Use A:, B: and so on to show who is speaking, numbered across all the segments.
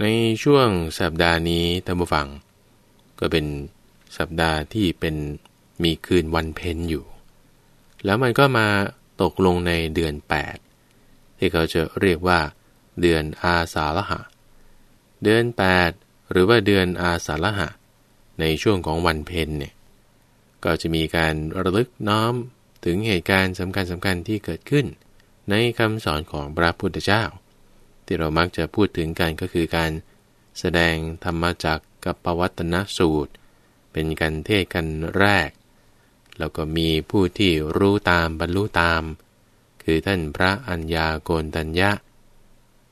A: ในช่วงสัปดาห์นี้ท่านผู้ฟัง ก็เป็นสัปดาห์ที่เป็นมีคืนวันเพ็ญอยู่ แล้วมันก็มาตกลงในเดือน 8 ที่เขาจะเรียกว่า เดือนอาสาฬหะ เดือน 8 หรือว่าเดือนอาสาฬหะ ในช่วงของวันเพ็ญเนี่ยก็จะมีการระลึกน้อมถึงเหตุการณ์สำคัญสำคัญที่เกิดขึ้น ในคำสอนของพระพุทธเจ้า ที่เรามักจะพูดถึงกันก็คือการแสดงธรรมจักกับปวัตนสูตร เป็นการเทศกันแรก แล้วก็มีผู้ที่รู้ตามบรรลุตาม คือท่านพระอัญญาโกนตัญญะ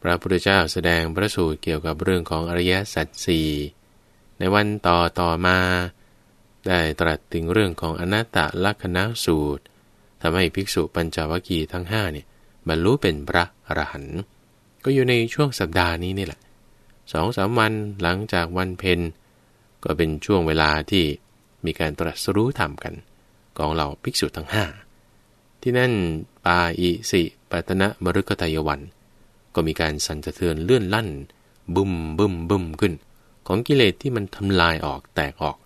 A: พระพุทธเจ้าแสดงพระสูตรเกี่ยวกับเรื่องของอริยสัจสี่ในวันต่อต่อมา ได้ตรัสถึงเรื่องของอนัตตลักษณสูตรทำให้ภิกษุปัญจวัคคีย์ทั้งห้าเนี่ยบรรลุเป็นพระอรหันต์ ก็อยู่ในช่วงสัปดาห์นี้นี่แหละสองสามวันหลังจากวันเพ็ญก็เป็นช่วงเวลาที่มีการตรัสรู้ธรรมกัน ของเหล่าภิกษุทั้งห้าที่นั่นปาอิสิปัตนะมรุกตายวัน ก็มีการสั่นสะเทือนเลื่อนลั่น บึมบึมบึมขึ้น ของกิเลสที่มันทำลายออกแตกออก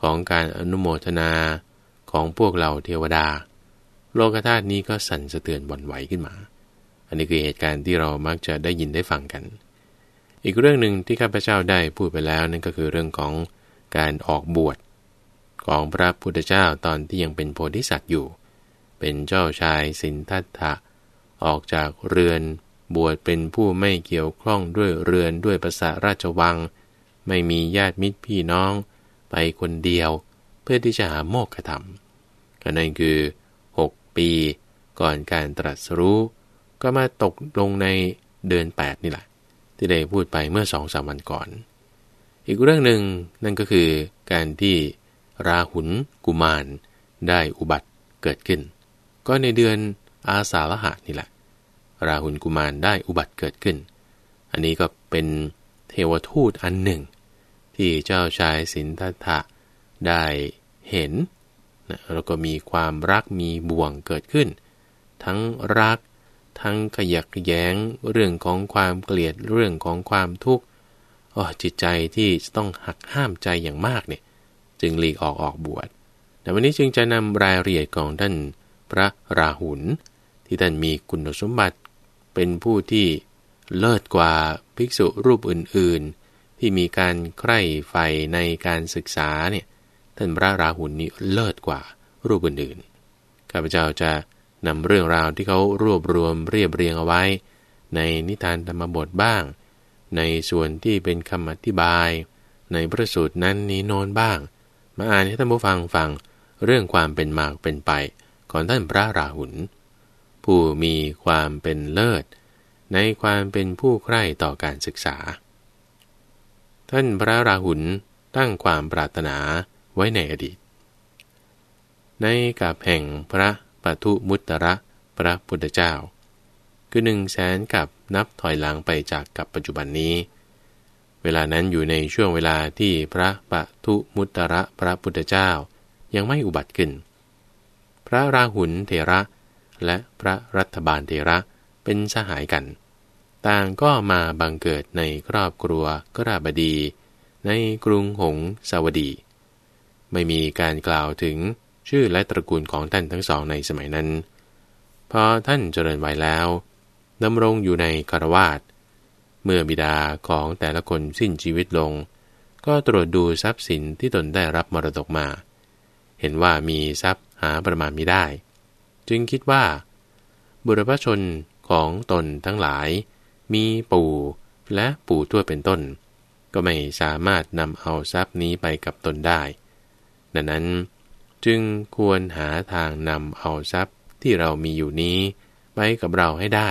A: ของการอนุโมทนาของพวกเราเทวดา โลกธาตุนี้ก็สั่นสะเทือนวันไหวขึ้นมา อันนี้คือเหตุการณ์ที่เรามักจะได้ยินได้ฟังกัน อีกเรื่องหนึ่งที่ข้าพเจ้าได้พูดไปแล้วนั่นก็คือเรื่องของการออกบวชของพระพุทธเจ้าตอนที่ยังเป็นโพธิสัตว์อยู่ เป็นเจ้าชายสินทัตถะออกจากเรือนบวชเป็นผู้ไม่เกี่ยวข้องด้วยเรือนด้วยภาษาราชวัง ไม่มีญาติมิตรพี่น้อง ไปคนเดียว เพื่อที่จะหาโมกขธรรมก็นั่นคือ 6 ปี ก่อนการตรัสรู้ ก็มาตกลงในเดือน 8 นี่แหละ ที่ได้พูดไปเมื่อสองสามวันก่อน อีกเรื่องหนึ่งนั่นก็คือการที่ราหุลกุมารได้อุบัติเกิดขึ้น ก็ในเดือนอาสาฬหะนี่แหละ ราหุลกุมารได้อุบัติเกิดขึ้น อันนี้ก็เป็นเทวทูตอันหนึ่ง ที่เจ้าชายสินทัตถะได้เห็นนะแล้วก็มีความรักมีบ่วงเกิดขึ้น ทั้งรัก ทั้งขยักแย้งเรื่องของความเกลียดเรื่องของความทุกข์จิตใจที่ต้องหักห้ามใจอย่างมากเนี่ย จึงหลีกออกออกบวชแต่วันนี้จึงจะนำรายละเอียดของท่านพระราหุลที่ท่านมีคุณสมบัติ เป็นผู้ที่เลิศกว่าภิกษุรูปอื่น ๆ ที่มีการใคร่ใฝ่ในการศึกษาเนี่ยท่านพระราหุลนี้เลิศกว่ารูปอื่นๆข้าพเจ้าจะ นำเรื่องราวที่เขารวบรวมเรียบเรียงเอาไว้ ในนิทานธรรมบทบ้าง ในส่วนที่เป็นคำอธิบาย ในพระสูตรนั้นนี้โน้นบ้าง มาอ่านให้ท่านผู้ฟังฟังเรื่องความเป็นมาเป็นไปของท่านพระราหุลผู้มีความเป็นเลิศ ในความเป็นผู้ใคร่ต่อการศึกษา ท่านพระราหุลตั้งความปรารถนาไว้ในอดีต ในกับแห่งพระ ปทุมุตระพระพุทธเจ้า คือหนึ่งแสนกับนับถอยหลังไปจากกับปัจจุบันนี้ เวลานั้นอยู่ในช่วงเวลาที่พระปทุมุตระพระพุทธเจ้ายังไม่อุบัติขึ้น พระราหุลเถระและพระรัฐบาลเถระเป็นสหายกัน ต่างก็มาบังเกิดในครอบครัวกราบดี ในกรุงหงสาวดี ไม่มีการกล่าวถึง ชื่อและตระกูลของท่านทั้งสองในสมัยนั้นพอท่านเจริญวัยแล้วดำรงอยู่ในคารวาสเมื่อบิดาของแต่ละคนสิ้นชีวิตลง ก็ตรวจดูทรัพย์สินที่ตนได้รับมรดกมา เห็นว่ามีทรัพย์หาประมาณไม่ได้ จึงคิดว่า บุรพชนของตนทั้งหลาย มีปู่และปู่ทวเป็นต้น ก็ไม่สามารถนำเอาทรัพย์นี้ไปกับตนได้ ดังนั้น จึงควรหาทางนำเอาทรัพย์ที่เรามีอยู่นี้ไปกับเราให้ได้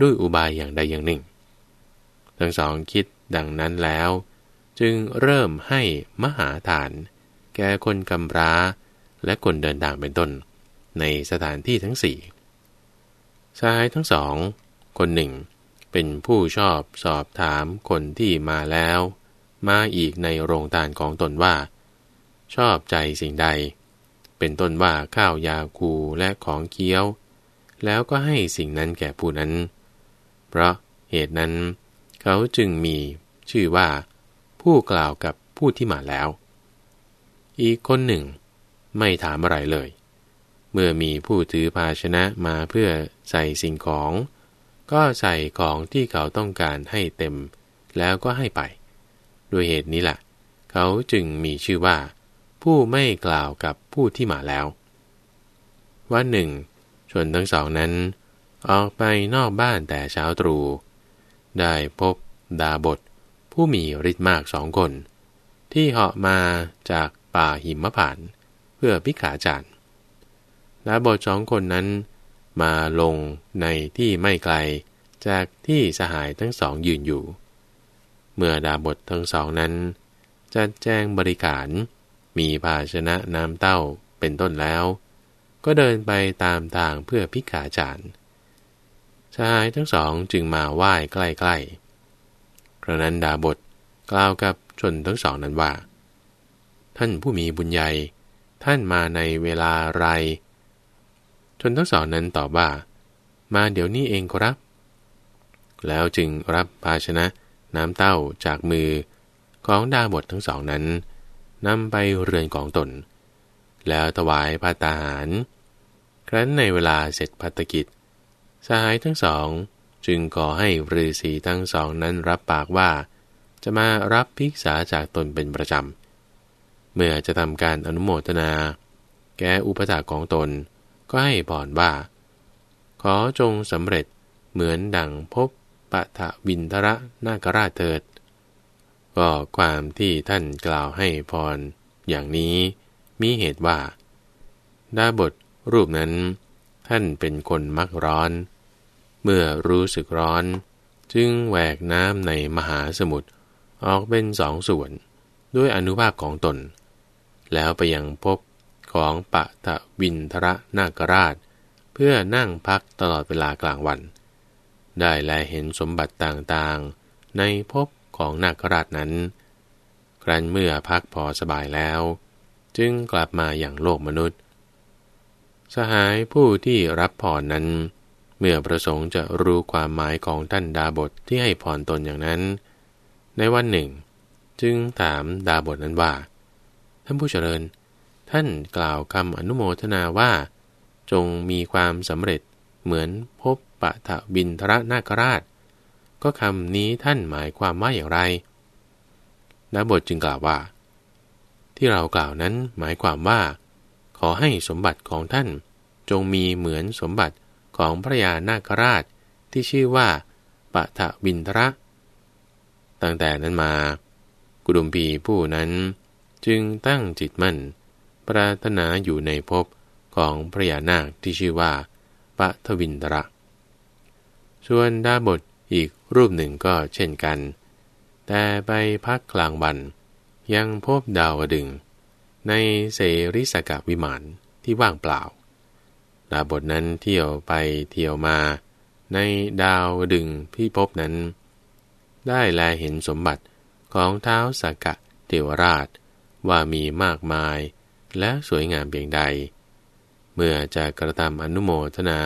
A: ด้วยอุบายอย่างใดอย่างหนึ่ง ทั้งสองคิดดังนั้นแล้ว จึงเริ่มให้มหาทาน แก่คนกำพร้า และคนเดินทางเป็นต้น ในสถานที่ทั้งสี่ชายทั้งสอง คนหนึ่ง เป็นผู้ชอบสอบถามคนที่มาแล้ว มาอีกในโรงทานของตนว่า ชอบใจสิ่งใด เป็นต้นว่าข้าวยาคูและของเคี้ยว แล้วก็ให้สิ่งนั้นแก่ผู้นั้น เพราะเหตุนั้น เขาจึงมีชื่อว่า ผู้กล่าวกับผู้ที่มาแล้ว อีกคนหนึ่ง ไม่ถามอะไรเลย เมื่อมีผู้ถือภาชนะมาเพื่อใส่สิ่งของ ก็ใส่ของที่เขาต้องการให้เต็ม แล้วก็ให้ไป ด้วยเหตุนี้แหละเขาจึงมีชื่อว่า ผู้ไม่กล่าวกับผู้ที่มาแล้ว วันหนึ่ง ชนทั้งสองนั้น ออกไปนอกบ้านแต่เช้าตรู่ ได้พบดาบท ผู้มีฤทธิ์มากสองคน ที่เหาะมาจากป่าหิมพานเพื่อพิขาจารย์ดาบทสองคนนั้น มาลงในที่ไม่ไกลจากที่สหายทั้งสองยืนอยู่ เมื่อดาบททั้งสองนั้น จัดแจงบริการ มีภาชนะน้ำเต้าเป็นต้นแล้ว ก็เดินไปตามทางเพื่อพิกาจารย์ชายทั้งสองจึงมาไหว้ใกล้ๆกระนั้นดาบทกล่าวกับชนทั้งสองนั้นว่า ท่านผู้มีบุญใหญ่ ท่านมาในเวลาไร ชนทั้งสองนั้นตอบว่า มาเดี๋ยวนี้เองครับ แล้วจึงรับภาชนะน้ำเต้าจากมือของดาบททั้งสองนั้น นำไปเรือนของตน แล้วถวายพาตาหาร ครั้นในเวลาเสร็จพัตกิจ สหายทั้งสองจึงขอให้ฤาษีทั้งสองนั้นรับปากว่า จะมารับภิกษาจากตนเป็นประจำ เมื่อจะทำการอนุโมทนา แก่อุปถาของตน ก็ให้พรว่า ขอจงสำเร็จเหมือนดังพบปะทะวินทระนาคราชเถิด ก็ความที่ท่านกล่าวให้พรอย่างนี้มีเหตุว่า ดาบทรูปนั้น ท่านเป็นคนมักร้อน เมื่อรู้สึกร้อน จึงแหวกน้ำในมหาสมุทรออกเป็นสองส่วน ด้วยอนุภาพของตน แล้วไปยังพบของปะตะวินทระนาคราช เพื่อนั่งพักตลอดเวลากลางวัน ได้แลเห็นสมบัติต่างๆ ในพบ ของนาคราชนั้น ครั้นเมื่อพักพอสบายแล้ว จึงกลับมาอย่างโลกมนุษย์ สหายผู้ที่รับพรนั้น เมื่อประสงค์จะรู้ความหมายของท่านดาบทที่ให้พรตนอย่างนั้น ในวันหนึ่ง จึงถามดาบทนั้นว่า ท่านผู้เจริญ ท่านกล่าวคำอนุโมทนาว่า จงมีความสำเร็จเหมือนพบปะทะบินทรนาคราช ก็คำนี้ท่านหมายความว่าอย่างไรดาบทจึงกล่าวว่า ที่เรากล่าวนั้นหมายความว่า ขอให้สมบัติของท่านจงมีเหมือนสมบัติของพระยานาคราชที่ชื่อว่าปะทะบินทระตั้งแต่นั้นมา กุดุมพีผู้นั้นจึงตั้งจิตมั่น ปรารถนาอยู่ในภพของพระยานาคที่ชื่อว่าปะทวินทระ ส่วนดาบทอีก รูปหนึ่งก็เช่นกัน แต่ไปพักกลางวัน ยังพบดาวดึง ในเสริสกะวิมานที่ว่างเปล่าดาบทนั้นเที่ยวไปเที่ยวมา ในดาวดึงพี่พบนั้น ได้แลเห็นสมบัติของเท้าสกะเทวราชว่ามีมากมายและสวยงามเพียงใด เมื่อจะกระทำอนุโมทนา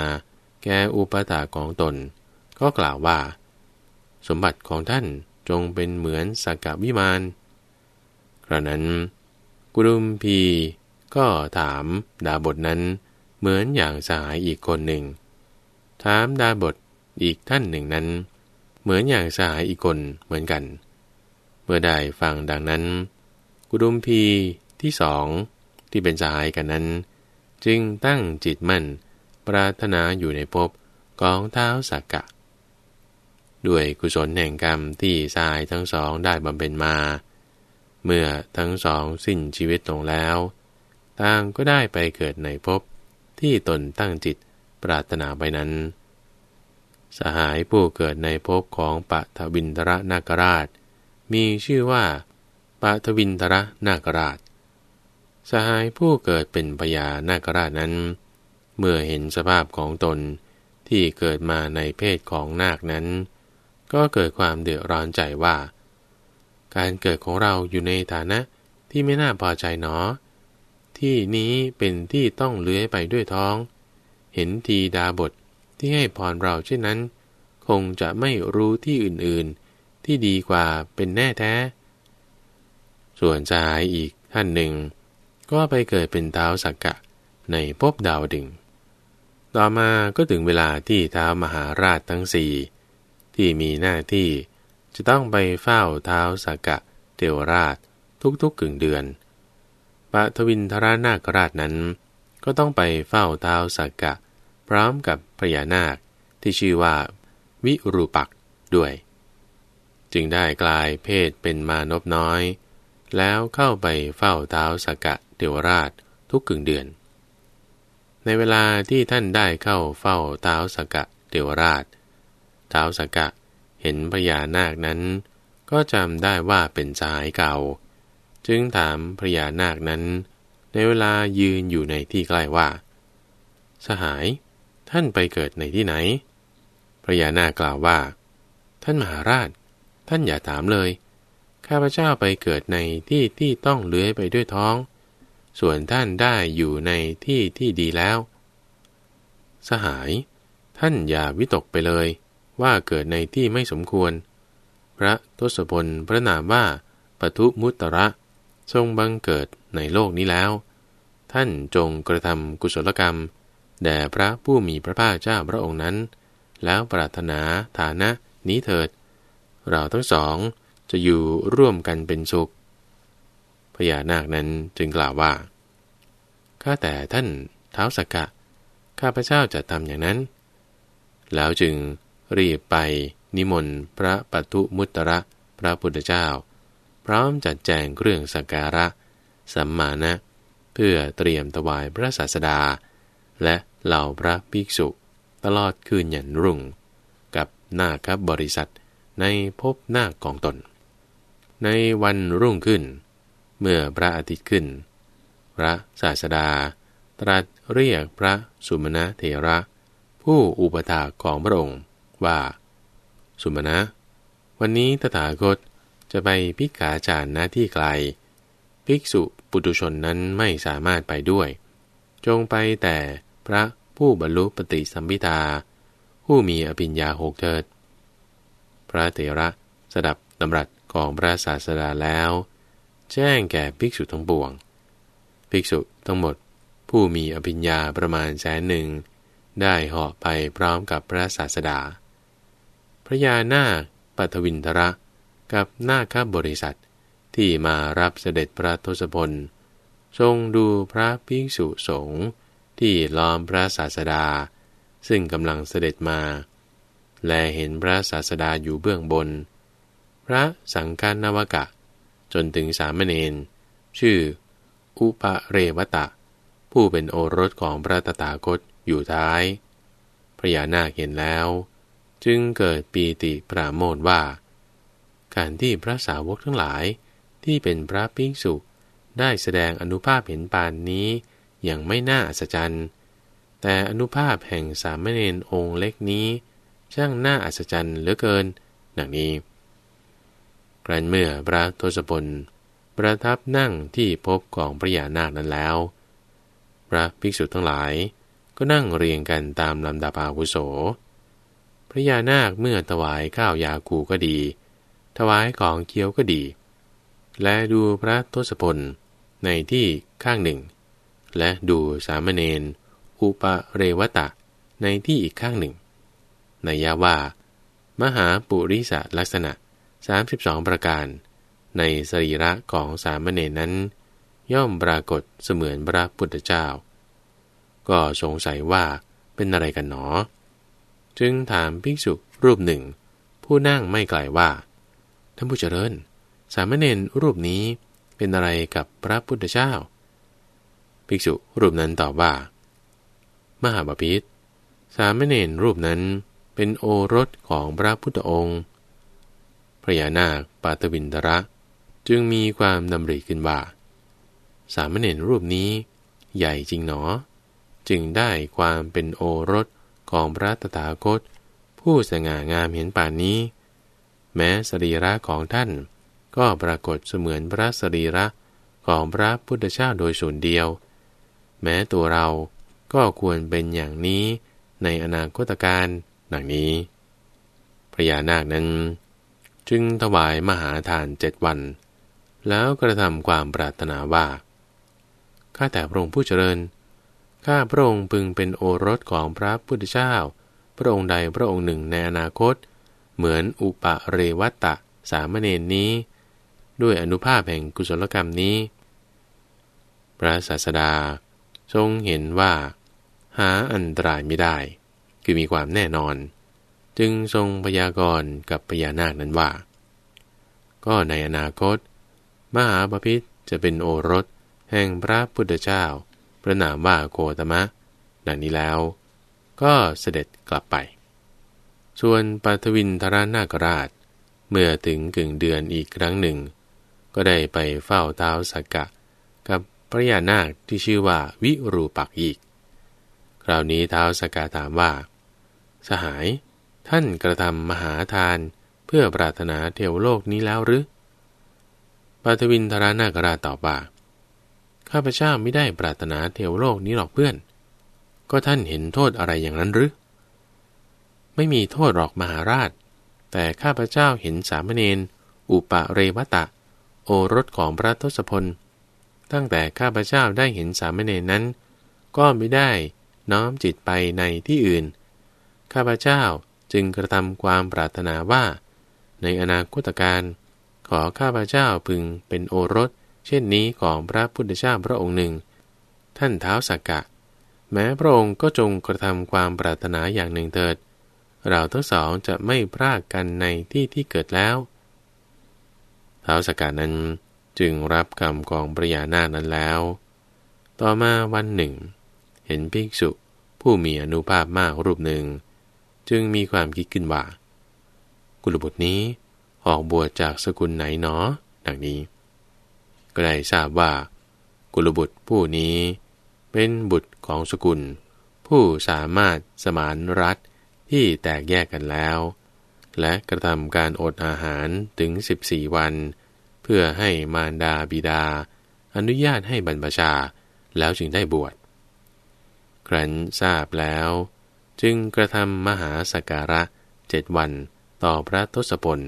A: แก่อุปถาของตน ก็กล่าวว่า สมบัติของท่านจงเป็นเหมือนสักวิมานกระนั้น กุรุมพีก็ถามดาบทนั้นเหมือนอย่างสหายอีกคนหนึ่ง ถามดาบทอีกท่านหนึ่งนั้น เหมือนอย่างสหายอีกคนเหมือนกัน เมื่อได้ฟังดังนั้น กุดุมพีที่สองที่เป็นสหายกันนั้น จึงตั้งจิตมั่น ปรารถนาอยู่ในภพกองเท้าสักกะ ด้วยกุศลแห่งกรรมที่ทรายทั้งสองได้บำเพ็ญมา เมื่อทั้งสองสิ้นชีวิตลงแล้วต่างก็ได้ไปเกิดในภพที่ตนตั้งจิตปรารถนาไปนั้น สหายผู้เกิดในภพของปะทวินทระนาคราช มีชื่อว่าปะทวินทระนาคราช สหายผู้เกิดเป็นพญานาคราชนั้น เมื่อเห็นสภาพของตนที่เกิดมาในเพศของนาคนั้น ก็เกิดความเดือดร้อนใจว่า การเกิดของเราอยู่ในฐานะที่ไม่น่าพอใจหนอ ที่นี้เป็นที่ต้องเลื้อยไปด้วยท้อง เห็นทีดาบทที่ให้พรเราเช่นนั้น คงจะไม่รู้ที่อื่นๆ ที่ดีกว่าเป็นแน่แท้ ส่วนสหายอีกท่านหนึ่ง ก็ไปเกิดเป็นเท้าสักกะในภพดาวดึง ต่อมาก็ถึงเวลาที่เท้ามหาราชทั้งสี่ ที่มีหน้าที่ จะต้องไปเฝ้าเท้าสักกะเทวราชทุกๆกึ่งเดือนปะทวินทรานาคราชนั้น ก็ต้องไปเฝ้าเท้าสักกะ พร้อมกับพญานาคที่ชื่อว่า วิรูปักด้วย จึงได้กลายเพศเป็นมานพน้อย แล้วเข้าไปเฝ้าเท้าสักกะเทวราชทุกกึ่งเดือน ในเวลาที่ท่านได้เข้าเฝ้าเท้าสกกะเทวราช ท้าวสักกะ เห็นพญานาคนั้น ก็จำได้ว่าเป็นสายเก่า จึงถามพญานาคนั้น ในเวลายืนอยู่ในที่ใกล้ว่า สหายท่านไปเกิดในที่ไหนพระยานาคกล่าวว่า ท่านมหาราช ท่านอย่าถามเลย ข้าพเจ้าไปเกิดในที่ที่ต้องเลื้อยไปด้วยท้อง ส่วนท่านได้อยู่ในที่ที่ดีแล้ว สหาย ท่านอย่าวิตกไปเลย ว่าเกิดในที่ไม่สมควร พระทศพลพระนามว่าปทุมุตระ ทรงบังเกิดในโลกนี้แล้ว ท่านจงกระทำกุศลกรรม แด่พระผู้มีพระภาคเจ้าพระองค์นั้น แล้วปรารถนาฐานะนี้เถิด เราทั้งสองจะอยู่ร่วมกันเป็นสุขพญานาคนั้นจึงกล่าวว่า ข้าแต่ท่านเท้าสักกะ ข้าพระเจ้าจะทำอย่างนั้น แล้วจึง รีบไปนิมนต์พระปัตุมุตระพระพุทธเจ้า พร้อมจัดแจงเครื่องสักการะ สัมมาณะเพื่อเตรียมถวายพระศาสดา และเหล่าพระภิกษุ ตลอดคืนหยันรุ่ง กับนาคบริษัทในภพหน้ากองตน ในวันรุ่งขึ้น เมื่อพระอาทิตย์ขึ้น พระศาสดา ตรัสเรียกพระสุมาณะเถระ ผู้อุปถาของพระองค์ ว่า สุมาณะวันนี้ตถาคตจะไปพิกาจารณที่ไกล ภิกษุปุตุชนนั้นไม่สามารถไปด้วย จงไปแต่พระผู้บรรลุปฏิสัมพิทา ผู้มีอภิญญาหกเถิด พระเถระสดับดำรัสของพระศาสดาแล้ว แจ้งแก่ภิกษุทั้งปวง ภิกษุทั้งหมดผู้มีอภิญญาประมาณแสนหนึ่ง ได้เหาะไปพร้อมกับพระศาสดา พระยานาคปัทวินทระกับนาคบริษัท ที่มารับเสด็จพระทศพล ทรงดูพระภิกษุสงฆ์ที่ล้อมพระศาสดา ซึ่งกำลังเสด็จมา และเห็นพระศาสดาอยู่เบื้องบน พระสังฆนวกะ จนถึงสามเณรชื่อ อุปเรวตะ ผู้เป็นโอรสของพระตถาคตอยู่ท้าย พระยานาคเห็นแล้ว จึงเกิดปีติปราโมทว่า การที่พระสาวกทั้งหลายที่เป็นพระภิกษุได้แสดงอนุภาพเห็นปานนี้อย่างไม่น่าอัศจรรย์ แต่อนุภาพแห่งสามเณรองค์เล็กนี้ช่างน่าอัศจรรย์เหลือเกินดังนี้ครั้นเมื่อพระทศพลประทับนั่งที่พบของพระยานาคนั้นแล้ว พระภิกษุทั้งหลายก็นั่งเรียงกันตามลำดับอาวุโส พระยานาคเมื่อถวายข้าวยาคูก็ดี ถวายของเคี้ยวก็ดี และดูพระทศพลในที่ข้างหนึ่ง และดูสามเณรอุปเรวตะในที่อีกข้างหนึ่งในยาว่า มหาปุริสลักษณะ 32 ประการ ในสรีระของสามเณรนั้น ย่อมปรากฏเสมือนพระพุทธเจ้า ก็สงสัยว่าเป็นอะไรกันหนอ จึงถามภิกษุรูปหนึ่ง ผู้นั่งไม่ไกลว่า ท่านผู้เจริญ สามเณรรูปนี้เป็นอะไรกับพระพุทธเจ้า ภิกษุรูปนั้นตอบว่า มหาบาพิษสามเณรรูปนั้นเป็นโอรสของพระพุทธองค์พระยานาคปาตวินตระ จึงมีความดำริขึ้นว่า สามเณรรูปนี้ใหญ่จริงหนอ จึงได้ความเป็นโอรส ของพระตถาคต ผู้สง่างามเห็นป่านนี้ แม้สรีระของท่านก็ปรากฏเสมือนพระสรีระของพระพุทธเจ้าโดยส่วนเดียว แม้ตัวเราก็ควรเป็นอย่างนี้ในอนาคตการดังนี้พระยานาคนั้น จึงถวายมหาทานเจ็ดวัน แล้วกระทำความปรารถนาว่าข้าแต่พระองค์ผู้เจริญ ข้าพระองค์พึงเป็นโอรสของพระพุทธเจ้า พระองค์ใดพระองค์หนึ่งในอนาคต เหมือนอุปเรวัตตะสามเณรนี้ ด้วยอนุภาพแห่งกุศลกรรมนี้ พระศาสดา ทรงเห็นว่า หาอันตรายไม่ได้ คือมีความแน่นอน จึงทรงพยากรณ์กับพญานาคนั้นว่า ก็ในอนาคต มหาปพิธจะเป็นโอรสแห่งพระพุทธเจ้า ระนามว่าโกตมะดังนี้แล้ว ก็เสด็จกลับไป ส่วนปัทวินทรานาคราช เมื่อถึงกึ่งเดือนอีกครั้งหนึ่ง ก็ได้ไปเฝ้าเท้าสักกะ กับพระยานาคที่ชื่อว่าวิรูปักอีก คราวนี้เท้าสักาถามว่า สหาย ท่านกระทำมหาทานเพื่อปรารถนาเทวโลกนี้แล้วหรือปัทวินทรานาคราชตอบว่า ข้าพเจ้าไม่ได้ปรารถนาเทวโลกนี้หรอกเพื่อน ก็ท่านเห็นโทษอะไรอย่างนั้นหรือ ไม่มีโทษหรอกมหาราช แต่ข้าพเจ้าเห็นสามเณรอุปะเรวตะ โอรสของพระทศพล ตั้งแต่ข้าพเจ้าได้เห็นสามเณรนั้น ก็ไม่ได้น้อมจิตไปในที่อื่น ข้าพเจ้าจึงกระทำความปรารถนาว่า ในอนาคตการขอข้าพเจ้าพึงเป็นโอรส เช่นนี้ของพระพุทธเจ้าพระองค์หนึ่ง ท่านเท้าสักกะ แม้พระองค์ก็จงกระทำความปรารถนาอย่างหนึ่งเถิด เราทั้งสองจะไม่พรากกันในที่ที่เกิดแล้วเท้าสักกะนั้นจึงรับกรรมของปริยานาคนั้นแล้ว ต่อมาวันหนึ่ง เห็นภิกษุผู้มีอนุภาพมากรูปหนึ่ง จึงมีความคิดขึ้นว่ากุลบุตรนี้ออกบวชจากสกุลไหนหนอดังนี้ ก็ได้ทราบว่า กุลบุตรผู้นี้ เป็นบุตรของสกุล ผู้สามารถสมานรัฐที่แตกแยกกันแล้ว และกระทำการอดอาหารถึง 14 วัน เพื่อให้มารดาบิดา อนุญาตให้บรรพชาแล้วจึงได้บวชครั้นทราบแล้ว จึงกระทำมหาสักการะเจ็ดวันต่อพระทศพล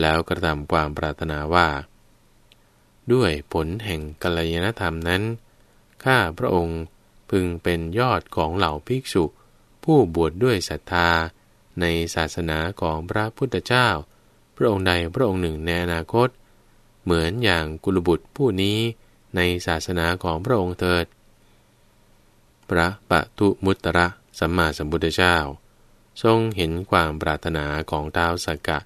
A: แล้วกระทำความปรารถนาว่า ด้วยผลแห่งกัลยาณธรรมนั้น ข้าพระองค์พึงเป็นยอดของเหล่าภิกษุ ผู้บวชดด้วยศรัทธา ในศาสนาของพระพุทธเจ้า พระองค์ใดพระองค์หนึ่งในอนาคต เหมือนอย่างกุลบุตรผู้นี้ในศาสนาของพระองค์เถิด พระปะทุมุตระสัมมาสัมพุทธเจ้า ทรงเห็นความปรารถนาของท้าวสักกะ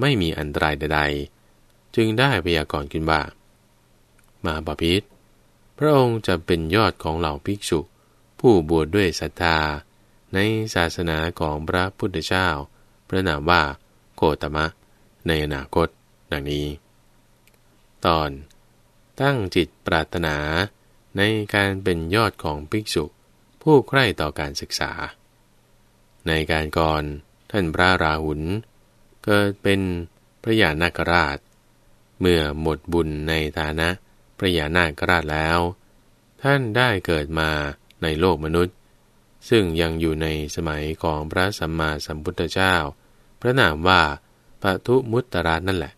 A: ไม่มีอันตรายใดๆ จึงได้พยากรณ์ขึ้นว่า มาบาพิษพระองค์จะเป็นยอดของเหล่าภิกษุ ผู้บวชดด้วยศรัทธา ในศาสนาของพระพุทธเจ้า พระนามว่าโคตมะ ในอนาคต ดังนี้ ตอน ตั้งจิตปรารถนาในการเป็นยอดของภิกษุ ผู้ใคร่ต่อการศึกษา ในการก่อนท่านพระราหุลเกิดเป็นพระยานาคราช เมื่อหมดบุญในฐานะ พระยานาคราชแล้ว ท่านได้เกิดมาในโลกมนุษย์ ซึ่งยังอยู่ในสมัยของพระสัมมาสัมพุทธเจ้า พระนามว่าปทุมุตตรานั่นแหละ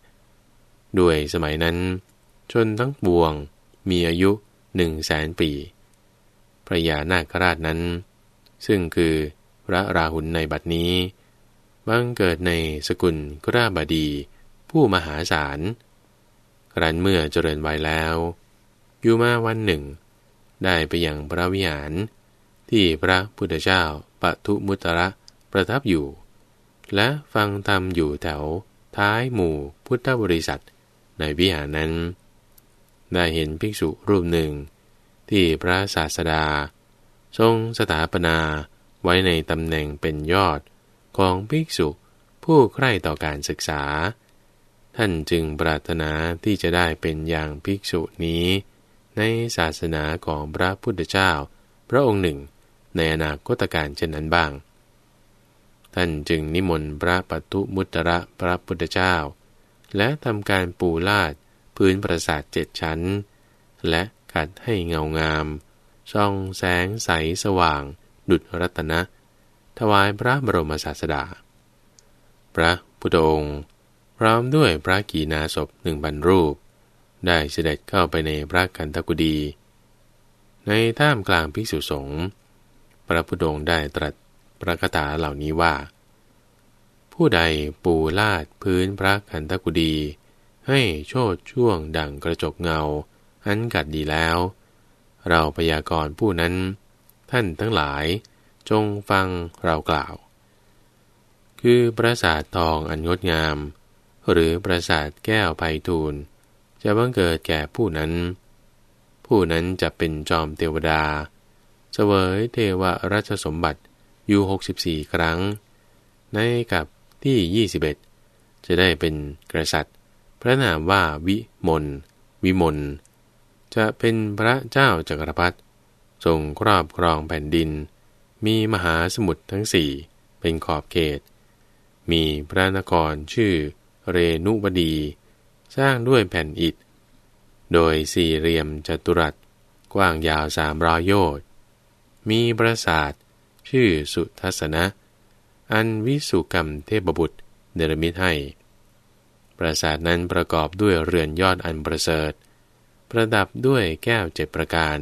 A: ด้วยสมัยนั้น ชนทั้งปวงมีอายุหนึ่งแสนปี พระยานาคราชนั้น ซึ่งคือพระราหุลในบัดนี้บังเกิดในสกุลกราบดี ผู้มหาศาล ครั้นเมื่อเจริญวัยแล้ว อยู่มาวันหนึ่ง ได้ไปยังพระวิหาร ที่พระพุทธเจ้าปทุมุตระประทับอยู่ และฟังธรรมอยู่แถวท้ายหมู่พุทธบริษัทในวิหารนั้น ได้เห็นภิกษุรูปหนึ่ง ที่พระศาสดา ทรงสถาปนาไว้ในตำแหน่งเป็นยอดของภิกษุผู้ใคร่ต่อการศึกษา ท่านจึงปรารถนาที่จะได้เป็นอย่างภิกษุนี้ ในศาสนาของพระพุทธเจ้า พระองค์หนึ่ง ในอนาคตการเช่นนั้นบ้าง ท่านจึงนิมนต์พระปัตุมุตระพระพุทธเจ้า และทำการปูลาดพื้นปราสาทเจ็ดชั้น และขัดให้เงางามส่องแสงใสสว่าง ดุจรัตนะ ถวายพระบรมศาสดา พระพุทธองค์ พร้อมด้วยพระกีนาศพหนึ่งพันรูป ได้เสด็จเข้าไปในพระกันตกุดี ในท่ามกลางภิกษุสงฆ์พระพุทธองค์ได้ตรัสประคาถาเหล่านี้ว่า ผู้ใดปูลาดพื้นพระกันตกุดี ให้โชดช่วงดังกระจกเงา อันกัดดีแล้ว เราพยากรณ์ผู้นั้น ท่านทั้งหลายจงฟังเรากล่าว คือปราสาททองอันงดงาม หรือปราสาทแก้วไพทูลจะบังเกิดแก่ผู้นั้น ผู้นั้นจะเป็นจอมเทวดา เสวยเทวรัชสมบัติอยู่64 ครั้ง ในกับที่ 21 จะได้เป็นกษัตริย์ พระนามว่าวิมลวิมลจะเป็นพระเจ้าจักรพรรดิทรงครอบครองแผ่นดิน มีมหาสมุทรทั้งสี่เป็นขอบเขต มีพระนครชื่อ เรนุบดี สร้างด้วยแผ่นอิฐ โดยสี่เหลี่ยมจัตุรัส กว้างยาวสามร้อยโยชน์มีปราสาท ชื่อสุทัศนะ อันวิสุกรรมเทพบุตรเนรมิตให้ ปราสาทนั้นประกอบด้วยเรือนยอดอันประเสริฐ ประดับด้วยแก้วเจ็ดประการ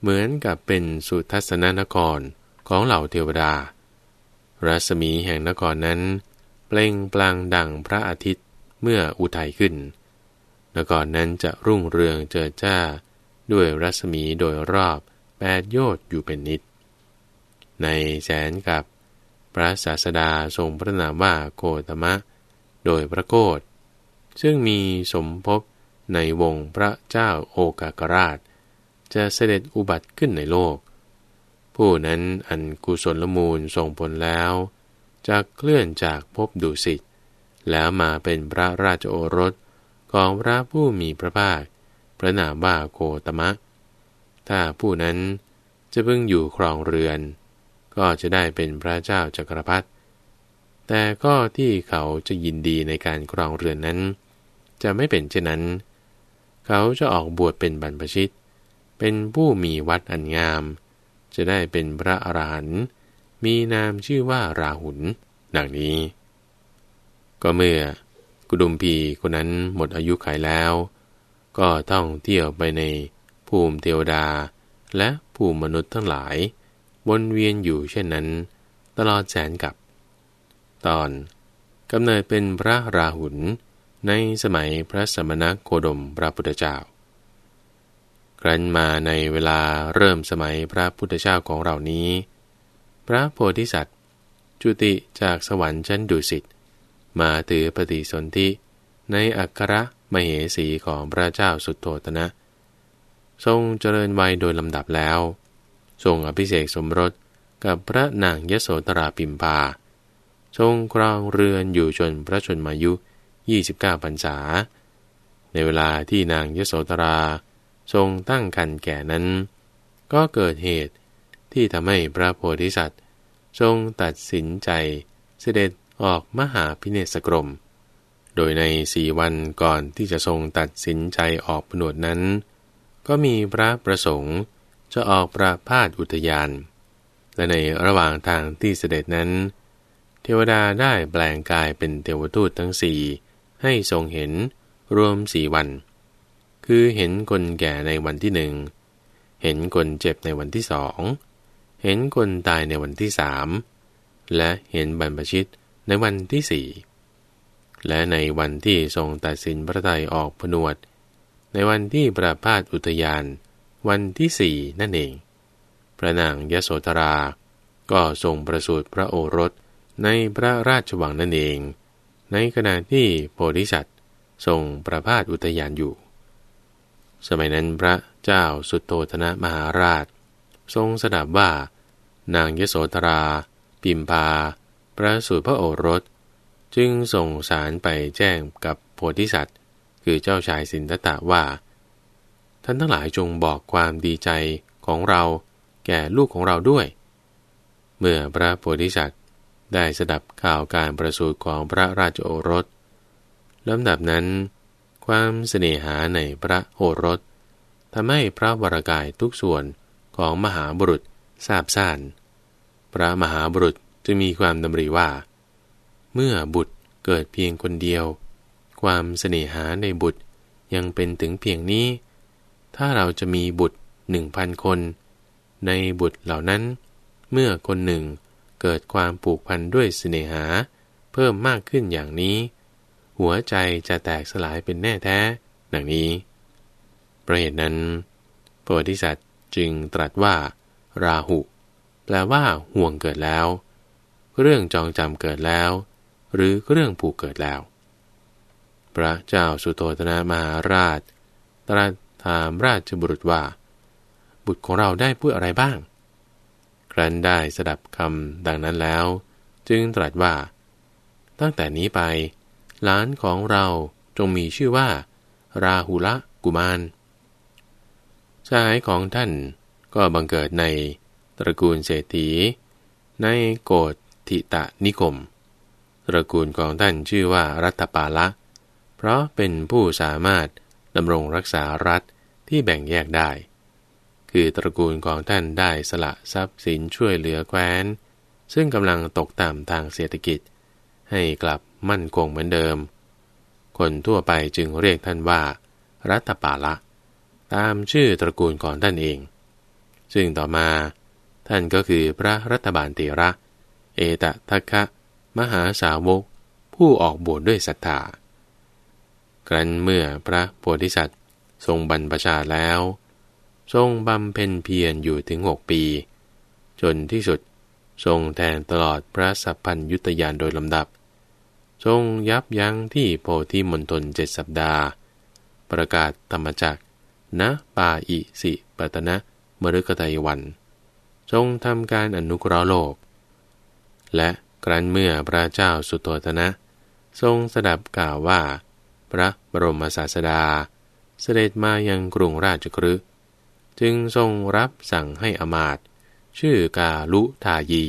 A: เหมือนกับเป็นสุทัศนนครของเหล่าเทวดา รัศมีแห่งนครนั้น เปล่งปลังดังพระอาทิตย์เมื่ออุทัยขึ้นนครนั้นจะรุ่งเรืองเจิดจ้า ด้วยรัศมีโดยรอบแปดโยชน์อยู่เป็นนิด ในแสนกับพระศาสดาทรงพระนามว่าโกตมะ โดยพระโกฏซึ่งมีสมภพในวงพระเจ้าโอกากราช จะเสด็จอุบัติขึ้นในโลก ผู้นั้นอันกุศลมูลทรงผลแล้ว จะเคลื่อนจากภพดุสิต แล้วมาเป็นพระราชโอรสของพระผู้มีพระภาค พระนามว่าโคตมะ ถ้าผู้นั้นจะเพิ่งอยู่ครองเรือน ก็จะได้เป็นพระเจ้าจักรพรรดิแต่ก็ที่เขาจะยินดีในการครองเรือนนั้น จะไม่เป็นเช่นนั้น เขาจะออกบวชเป็นบรรพชิต เป็นผู้มีวัดอันงาม จะได้เป็นพระอรหันต์ มีนามชื่อว่าราหุลดังนี้ ก็เมื่อกุดุมพีคนนั้นหมดอายุขัยแล้ว ก็ต้องเที่ยวไปในภูมิเทวดา และภูมิมนุษย์ทั้งหลายวนเวียนอยู่เช่นนั้น ตลอดแสนกับ ตอนกำเนิดเป็นพระราหุลในสมัยพระสมณโคดมพระพุทธเจ้า ครั้นมาในเวลาเริ่มสมัยพระพุทธเจ้าของเรานี้ พระโพธิสัตว์ จุติจากสวรรค์ชั้นดุสิตมาถือปฏิสนธิในอัครมเหสีของพระเจ้าสุดโทตนะ ทรงเจริญวัยโดยลำดับแล้ว ทรงอภิเษกสมรสกับพระนางยโสตราปิมพา ทรงครองเรือนอยู่จนพระชนมายุ 29พรรษา ในเวลาที่นางยโสตรา ทรงตั้งคันแก่นั้น ก็เกิดเหตุ ที่ทำให้พระโพธิสัตว์ ทรงตัดสินใจเสด็จออกมหาพิเนสกรม โดยในสี่วันก่อนที่จะทรงตัดสินใจออกผนวดนั้น ก็มีพระประสงค์จะออกประพาสอุทยาน และในระหว่างทางที่เสด็จนั้น เทวดาได้แปลงกายเป็นเทวทูตทั้งสี่ให้ทรงเห็นรวมสี่วัน คือเห็นคนแก่ในวันที่หนึ่ง เห็นคนเจ็บในวันที่สอง เห็นคนตายในวันที่สามและเห็นบรรพชิตในวันที่สี่และในวันที่ทรงตัดสินพระทัยออกผนวด ในวันที่ประพาสอุทยาน วันที่สี่นั่นเอง พระนางยโสธรา ก็ทรงประสูติพระโอรสในพระราชวังนั่นเอง ในขณะที่โพธิสัตว์ทรงประพาสอุทยานอยู่ สมัยนั้นพระเจ้าสุตโตธนะมหาราช ทรงสดับว่า นางยโสธรา ปิมพาประสูติพระโอรส จึงส่งสารไปแจ้งกับโพธิสัตว์ คือเจ้าชายสินตตะว่า ท่านทั้งหลายจงบอกความดีใจของเราแก่ลูกของเราด้วย เมื่อพระโพธิสัตว์ได้สดับข่าวการประสูติของพระราชโอรสลำดับนั้น ความเสน่หาในพระโอรสทำให้พระวรากายทุกส่วน ของมหาบุรุษทราบซ่าน พระมหาบุรุษจึงมีความดำริว่า เมื่อบุตรเกิดเพียงคนเดียว ความเสน่หาในบุตรยังเป็นถึงเพียงนี้ ถ้าเราจะมีบุตรหนึ่งพันคน ในบุตรเหล่านั้น เมื่อคนหนึ่งเกิดความผูกพันด้วยเสน่หา เพิ่มมากขึ้นอย่างนี้ หัวใจจะแตกสลายเป็นแน่แท้ ดังนี้ประเหตุนั้นโพธิสัตว์ จึงตรัสว่า ราหุ แปลว่า ห่วงเกิดแล้ว เรื่องจองจำเกิดแล้ว หรือเรื่องผูกเกิดแล้ว พระเจ้าสุโธธนามหาราช ตรัสถามราชบุรุษว่า บุตรของเราได้พูดอะไรบ้าง ครั้นได้สดับคำดังนั้นแล้ว จึงตรัสว่า ตั้งแต่นี้ไปหลานของเราจงมีชื่อว่า ราหุละกุมาร สหายของท่านก็บังเกิดในตระกูลเศรษฐี ในโกฏทิตะนิคม ตระกูลของท่านชื่อว่ารัตปาละ เพราะเป็นผู้สามารถดำรงรักษารัฐที่แบ่งแยกได้ คือตระกูลของท่านได้สละทรัพย์สินช่วยเหลือแคว้น ซึ่งกำลังตกต่ำทางเศรษฐกิจ ให้กลับมั่นคงเหมือนเดิม คนทั่วไปจึงเรียกท่านว่า รัตปาละ ตามชื่อตระกูลของท่านเอง ซึ่งต่อมาท่านก็คือพระรัฐบาลเตระ เอตทัคคะ มหาสาวก ผู้ออกบวชดด้วยศรัทธา ครั้นเมื่อพระโพธิสัตว์ ทรงบรรพชาแล้ว ทรงบำเพ็ญเพียรอยู่ถึงหกปี จนที่สุดทรงแทนตลอดพระสัพพัญยุตยานโดยลำดับ ทรงยับยั้งที่โพธิมณฑลเจ็ดสัปดาห์ ประกาศธรรมจัก ณปาอิสิปตนะมฤคตยวันทรงทำการอนุเคราะห์โลก และครั้นเมื่อพระเจ้าสุโธทนะ ทรงสดับกล่าวว่า พระบรมศาสดา เสด็จมายังกรุงราชกฤห์จึงทรงรับสั่งให้อมาตชื่อกาลุทายี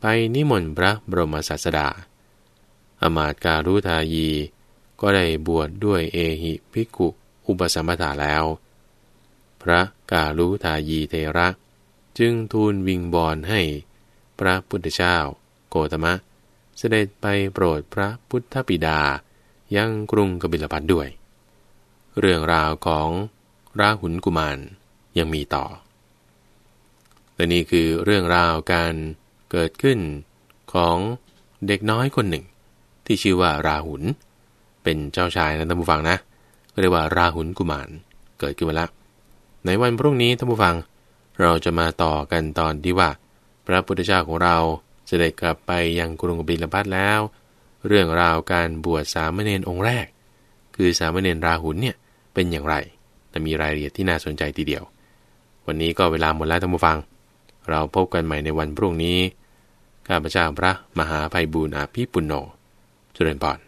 A: ไปนิมนต์พระบรมศาสดา อมาตกาลุทายี ก็ได้บวชดด้วยเอหิภิกขุ อุปสมบทาแล้ว พระกาลุทายีเทระ จึงทูลวิงบอลให้พระพุทธเจ้า โกตมะ เสด็จไปโปรดพระพุทธปิดายังกรุงกบิลพัทด้วย เรื่องราวของราหุลกุมารยังมีต่อและนี่คือเรื่องราวการเกิดขึ้นของเด็กน้อยคนหนึ่ง ที่ชื่อว่าราหุลเป็นเจ้าชายนะท่านผู้ฟังนะ เรียกว่าราหุลกุมารเกิดขึ้นมาแล้วในวันพรุ่งนี้ท่านผู้ฟังเราจะมาต่อกันตอนที่ว่า พระพุทธเจ้าของเราเสด็จกลับไปยังกรุงบิลพัทแล้ว เรื่องราวการบวชสามเณรองค์แรก คือสามเณรราหุลเนี่ยเป็นอย่างไรแต่มีรายละเอียดที่น่าสนใจทีเดียว วันนี้ก็เวลาหมดแล้วท่านผู้ฟัง เราพบกันใหม่ในวันพรุ่งนี้ข้าพเจ้าพระมหาภัยบูรณ์อาภีปุณโญเจริญพร